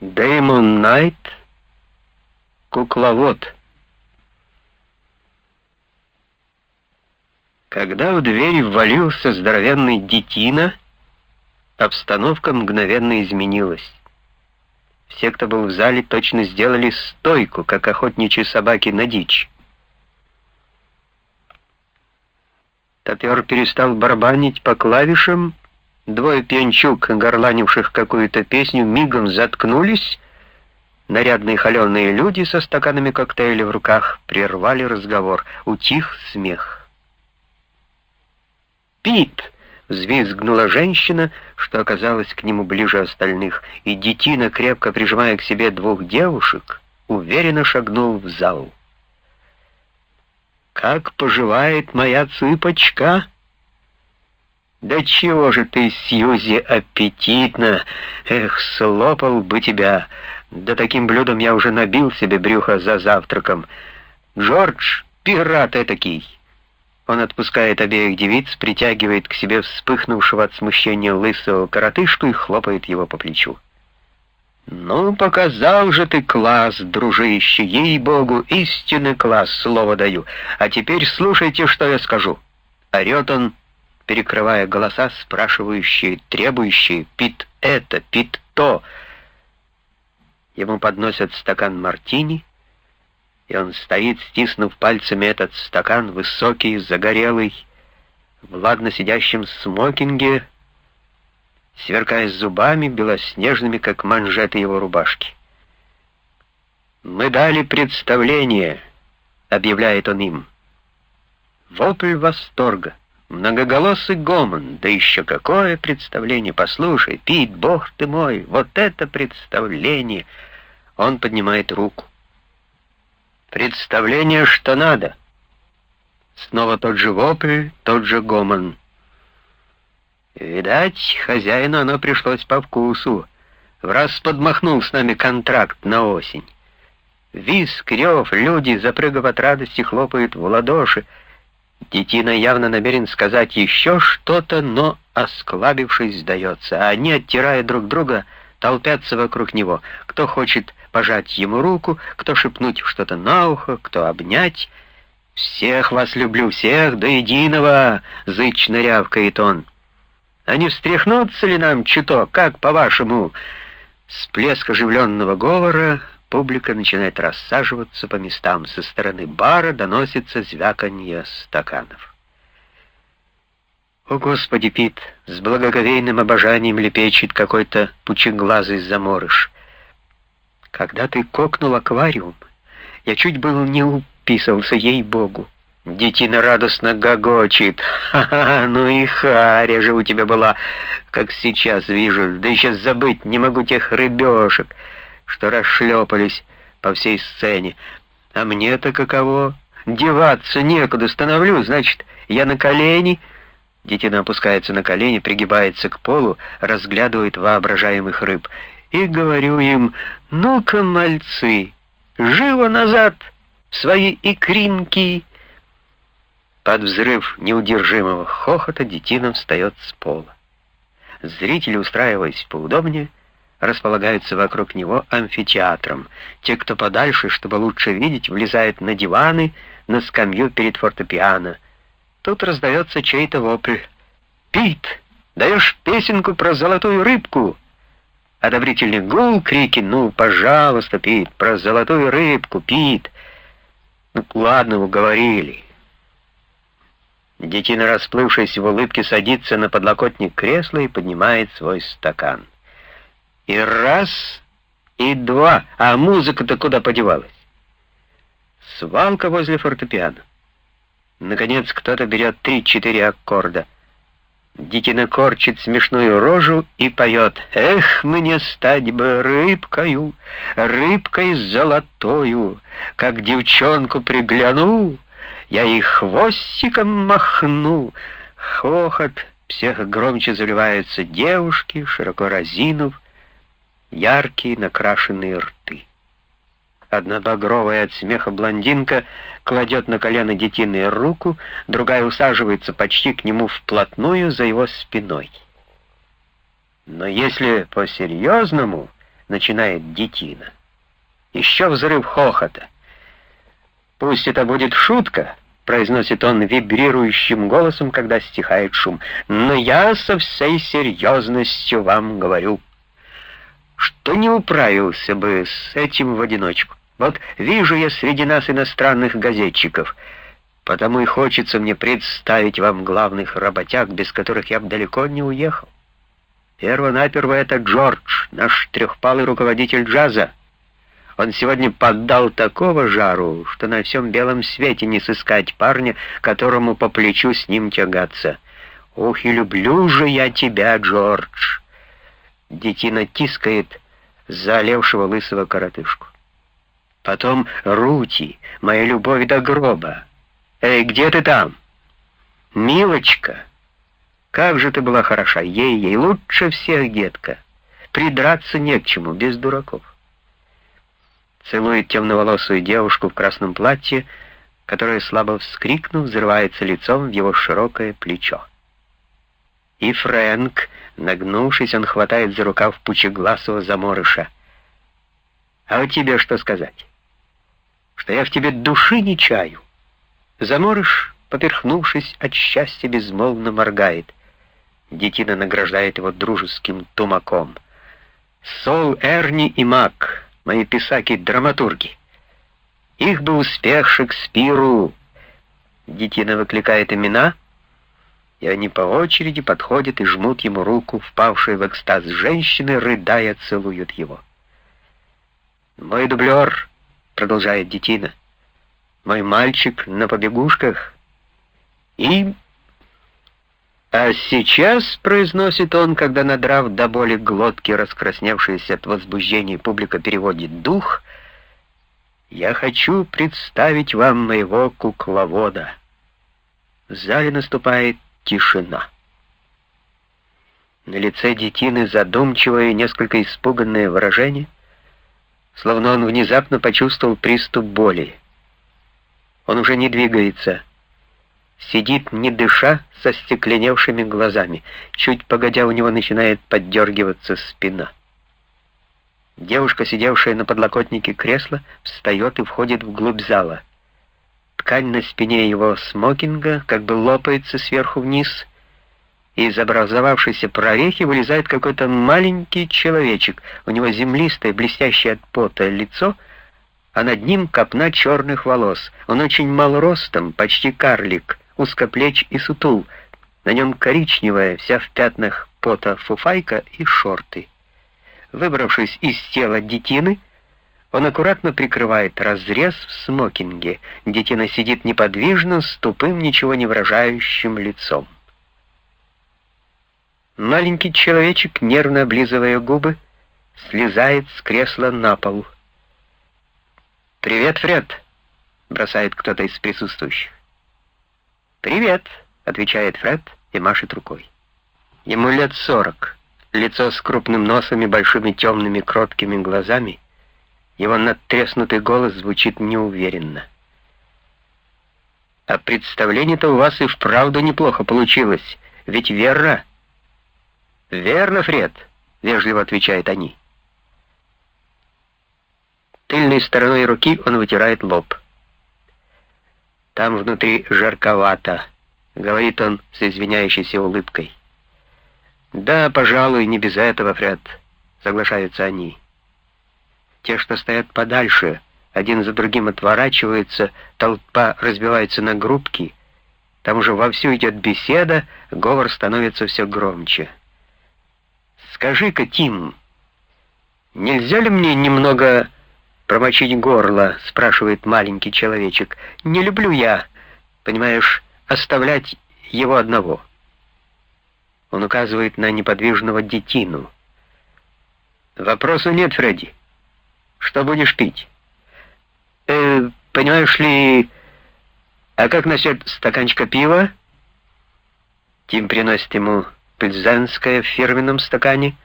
Дэймон Найт, кукловод. Когда в дверь ввалился здоровенный детина, обстановка мгновенно изменилась. Все, кто был в зале, точно сделали стойку, как охотничьи собаки на дичь. Топер перестал барабанить по клавишам, двое пьянчук, горланивших какую-то песню, мигом заткнулись, нарядные холеные люди со стаканами коктейля в руках прервали разговор, утих смех. «Пит!» — взвизгнула женщина, что оказалась к нему ближе остальных, и детина, крепко прижимая к себе двух девушек, уверенно шагнул в зал. «Как поживает моя цыпочка?» «Да чего же ты, Сьюзи, аппетитно! Эх, слопал бы тебя! Да таким блюдом я уже набил себе брюхо за завтраком. Джордж, пират этакий!» Он отпускает обеих девиц, притягивает к себе вспыхнувшего от смущения лысого коротышку и хлопает его по плечу. «Ну, показал же ты класс, дружище, ей-богу, истинный класс, слово даю. А теперь слушайте, что я скажу». Орет он, перекрывая голоса, спрашивающие, требующие «Пит это, пит то». Ему подносят стакан мартини, и он стоит, стиснув пальцами этот стакан, высокий, загорелый, в ладно сидящем смокинге, сверкая зубами, белоснежными, как манжеты его рубашки. «Мы дали представление», — объявляет он им. Вопль восторга, многоголосый гомон, да еще какое представление, послушай, Пит, бог ты мой, вот это представление! Он поднимает руку. Представление, что надо. Снова тот же вопль, тот же гомон. Видать, хозяину оно пришлось по вкусу. В раз подмахнул с нами контракт на осень. Виск, рев, люди, запрыгав от радости, хлопают в ладоши. Детина явно намерен сказать еще что-то, но, осклабившись, сдается, а они, оттирая друг друга, толпятся вокруг него. Кто хочет пожать ему руку, кто шепнуть что-то на ухо, кто обнять. «Всех вас люблю, всех до единого!» — зычно рявкает он. «А не встряхнуться ли нам чуток, как по-вашему?» Всплеск оживленного говора, публика начинает рассаживаться по местам. Со стороны бара доносится звяканье стаканов. «О, Господи, Пит!» — с благоговейным обожанием лепечет какой-то пучеглазый заморыш. Когда ты кокнул аквариум, я чуть было не уписался, ей-богу. Детина радостно гогочит. «Ха-ха, ну и харя же у тебя была, как сейчас вижу. Да еще забыть не могу тех рыбешек, что расшлепались по всей сцене. А мне-то каково? Деваться некуда, становлю, значит, я на колени...» Детина опускается на колени, пригибается к полу, разглядывает воображаемых рыб и говорю им, «Ну-ка, мальцы, живо назад свои икринки!» Под взрыв неудержимого хохота детина встает с пола. Зрители, устраиваясь поудобнее, располагаются вокруг него амфитеатром. Те, кто подальше, чтобы лучше видеть, влезают на диваны, на скамью перед фортепиано. Тут раздается чей-то вопль. «Пит, даешь песенку про золотую рыбку?» Одобрительный гул, крики «Ну, пожалуйста, Пит, про золотую рыбку, Пит!» «Ну, ладно, уговорили». Детина, расплывшись в улыбке, садится на подлокотник кресла и поднимает свой стакан. И раз, и два, а музыка-то куда подевалась? Свалка возле фортепиано. Наконец кто-то берет три-четыре аккорда. Детина корчит смешную рожу и поет «Эх, мне стать бы рыбкою, рыбкой золотою, как девчонку пригляну, я и хвостиком махну». Хохот, всех громче заливаются девушки, широко разинув, яркие накрашенные рты. Одна багровая от смеха блондинка кладет на колено детины руку, другая усаживается почти к нему вплотную за его спиной. Но если по-серьезному, начинает детина. Еще взрыв хохота. «Пусть это будет шутка», — произносит он вибрирующим голосом, когда стихает шум. «Но я со всей серьезностью вам говорю, что не управился бы с этим в одиночку. Вот вижу я среди нас иностранных газетчиков, потому и хочется мне представить вам главных работяг, без которых я бы далеко не уехал. Первонаперво это Джордж, наш трехпалый руководитель джаза. Он сегодня поддал такого жару, что на всем белом свете не сыскать парня, которому по плечу с ним тягаться. Ух, и люблю же я тебя, Джордж. Детина тискает заолевшего лысого коротышку. Потом Рути, моя любовь до гроба. Эй, где ты там? Милочка, как же ты была хороша, ей-ей, лучше всех, детка. Придраться не к чему, без дураков целует темноволосую девушку в красном платье, которая, слабо вскрикнув, взрывается лицом в его широкое плечо. И Фрэнк, нагнувшись, он хватает за рукав пучегласого заморыша. «А о тебе что сказать? Что я в тебе души не чаю?» Заморыш, поперхнувшись от счастья, безмолвно моргает. Детина награждает его дружеским тумаком. Сол, Эрни и Мак мои писаки-драматурги. Их бы успех Шекспиру. Детина выкликает имена, и они по очереди подходят и жмут ему руку, впавшие в экстаз женщины, рыдая, целуют его. «Мой дублер», — продолжает Детина, — «мой мальчик на побегушках». И «А сейчас», — произносит он, когда, надрав до боли глотки, раскрасневшиеся от возбуждения, публика переводит дух, «я хочу представить вам моего кукловода». В зале наступает тишина. На лице детины задумчивое и несколько испуганное выражение, словно он внезапно почувствовал приступ боли. Он уже не двигается, — Сидит, не дыша, со стекленевшими глазами. Чуть погодя, у него начинает поддергиваться спина. Девушка, сидевшая на подлокотнике кресла, встает и входит вглубь зала. Ткань на спине его смокинга как бы лопается сверху вниз, и из образовавшейся прорехи вылезает какой-то маленький человечек. У него землистое, блестящее от пота лицо, а над ним копна черных волос. Он очень мал ростом, почти карлик — узкоплеч и сутул, на нем коричневая, вся в пятнах пота фуфайка и шорты. Выбравшись из тела детины, он аккуратно прикрывает разрез в смокинге. Детина сидит неподвижно, с тупым, ничего не выражающим лицом. Маленький человечек, нервно облизывая губы, слезает с кресла на пол. «Привет, Фред!» — бросает кто-то из присутствующих. «Привет», — отвечает Фред и машет рукой. Ему лет сорок, лицо с крупным носом и большими темными кроткими глазами. Его надтреснутый голос звучит неуверенно. «А представление-то у вас и вправду неплохо получилось, ведь верно?» «Верно, Фред», — вежливо отвечают они. Тыльной стороной руки он вытирает лоб. Там внутри жарковато, говорит он с извиняющейся улыбкой. Да, пожалуй, не без этого, Фред, соглашаются они. Те, что стоят подальше, один за другим отворачиваются, толпа разбивается на группки. Там уже вовсю идет беседа, говор становится все громче. «Скажи-ка, Тим, нельзя ли мне немного «Промочить горло?» — спрашивает маленький человечек. «Не люблю я, понимаешь, оставлять его одного». Он указывает на неподвижного детину. «Вопроса нет, Фредди. Что будешь пить?» «Э, понимаешь ли, а как насчет стаканчика пива?» Тим приносит ему пельзенское в фирменном стакане —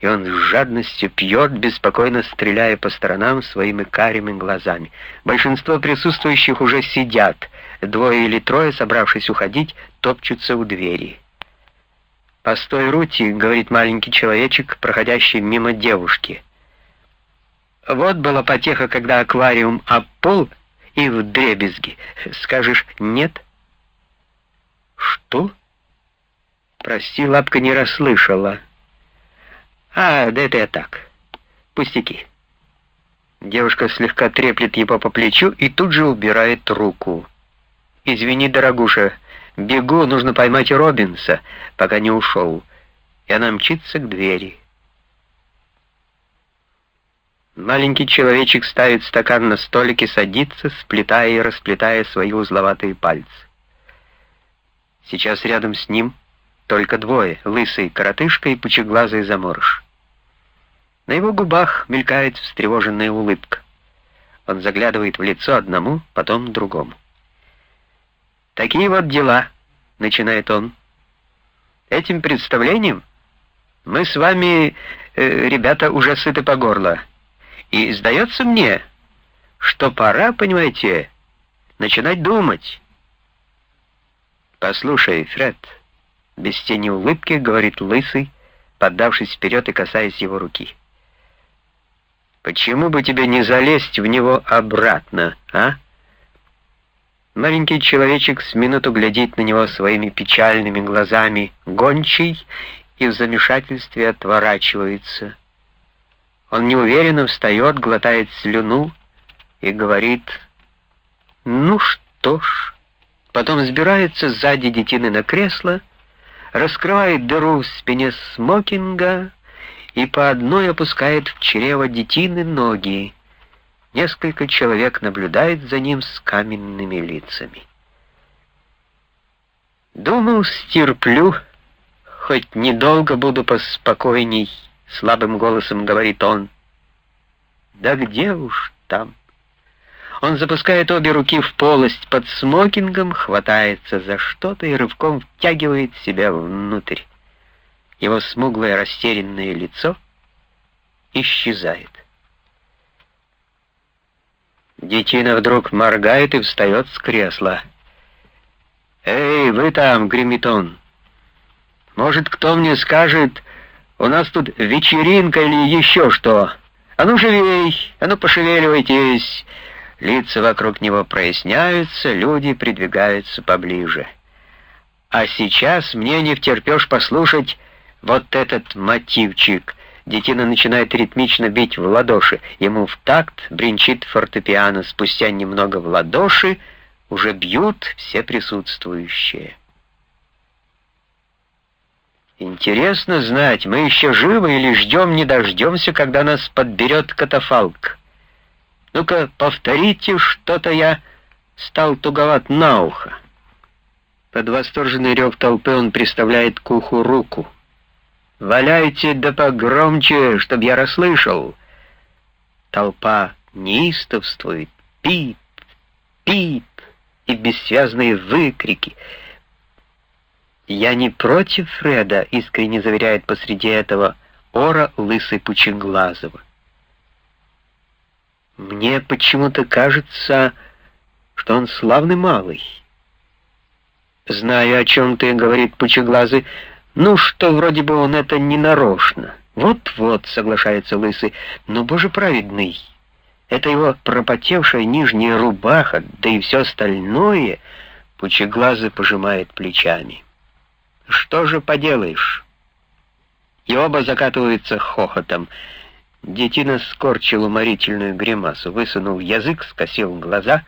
и он с жадностью пьет, беспокойно стреляя по сторонам своими карими глазами. Большинство присутствующих уже сидят, двое или трое, собравшись уходить, топчутся у двери. «Постой, Рути», — говорит маленький человечек, проходящий мимо девушки. Вот была потеха, когда аквариум опол и в дребезги. Скажешь «нет»? Что? Прости, лапка не расслышала. А, да это я так. Пустяки. Девушка слегка треплет его по плечу и тут же убирает руку. «Извини, дорогуша, бегу, нужно поймать Робинса, пока не ушел». И она мчится к двери. Маленький человечек ставит стакан на столик и садится, сплетая и расплетая свои узловатые пальцы. Сейчас рядом с ним только двое — лысый коротышка и пучеглазый заморыш. На его губах мелькает встревоженная улыбка. Он заглядывает в лицо одному, потом другому. «Такие вот дела», — начинает он. «Этим представлением мы с вами, э, ребята, уже сыты по горло». И сдается мне, что пора, понимаете, начинать думать. «Послушай, Фред», — без тени улыбки говорит Лысый, поддавшись вперед и касаясь его руки. «Почему бы тебе не залезть в него обратно, а?» Маленький человечек с минуту глядит на него своими печальными глазами, гончий, и в замешательстве отворачивается. Он неуверенно встает, глотает слюну и говорит «Ну что ж». Потом сбирается сзади детины на кресло, раскрывает дыру в спине смокинга и по одной опускает в чрево детины ноги. Несколько человек наблюдает за ним с каменными лицами. Думал, стерплю, хоть недолго буду поспокойней, слабым голосом говорит он. Да где уж там? Он запускает обе руки в полость под смокингом, хватается за что-то и рывком втягивает себя внутрь. Его смуглое растерянное лицо исчезает. Детина вдруг моргает и встает с кресла. «Эй, вы там, гремит он! Может, кто мне скажет, у нас тут вечеринка или еще что. А ну живей, а ну пошевеливайтесь. Лица вокруг него проясняются, люди придвигаются поближе. А сейчас мне не втерпешь послушать вот этот мотивчик. Детина начинает ритмично бить в ладоши. Ему в такт бренчит фортепиано. Спустя немного в ладоши уже бьют все присутствующие. Интересно знать, мы еще живы или ждем, не дождемся, когда нас подберет катафалк. Ну-ка, повторите, что-то я стал туговат на ухо. Под восторженный рев толпы он приставляет к уху руку. «Валяйте да погромче, чтоб я расслышал!» Толпа неистовствует, пип, пип, и бессвязные выкрики — «Я не против Фреда», — искренне заверяет посреди этого ора лысый Пучеглазова. «Мне почему-то кажется, что он славный малый». «Знаю, о чем ты, — говорит Пучеглазый, — ну, что вроде бы он это не нарочно». «Вот-вот», — соглашается Лысый, — «но, боже праведный, это его пропотевшая нижняя рубаха, да и все остальное», — Пучеглазый пожимает плечами. Что же поделаешь? И оба закатываются хохотом. Детина скорчил уморительную гримасу, высунул язык, скосил глаза.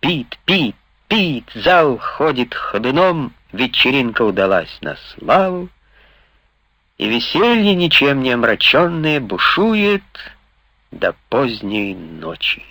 Пит, пит, пит, зал ходит ходуном, вечеринка удалась на славу, и веселье, ничем не омраченное, бушует до поздней ночи.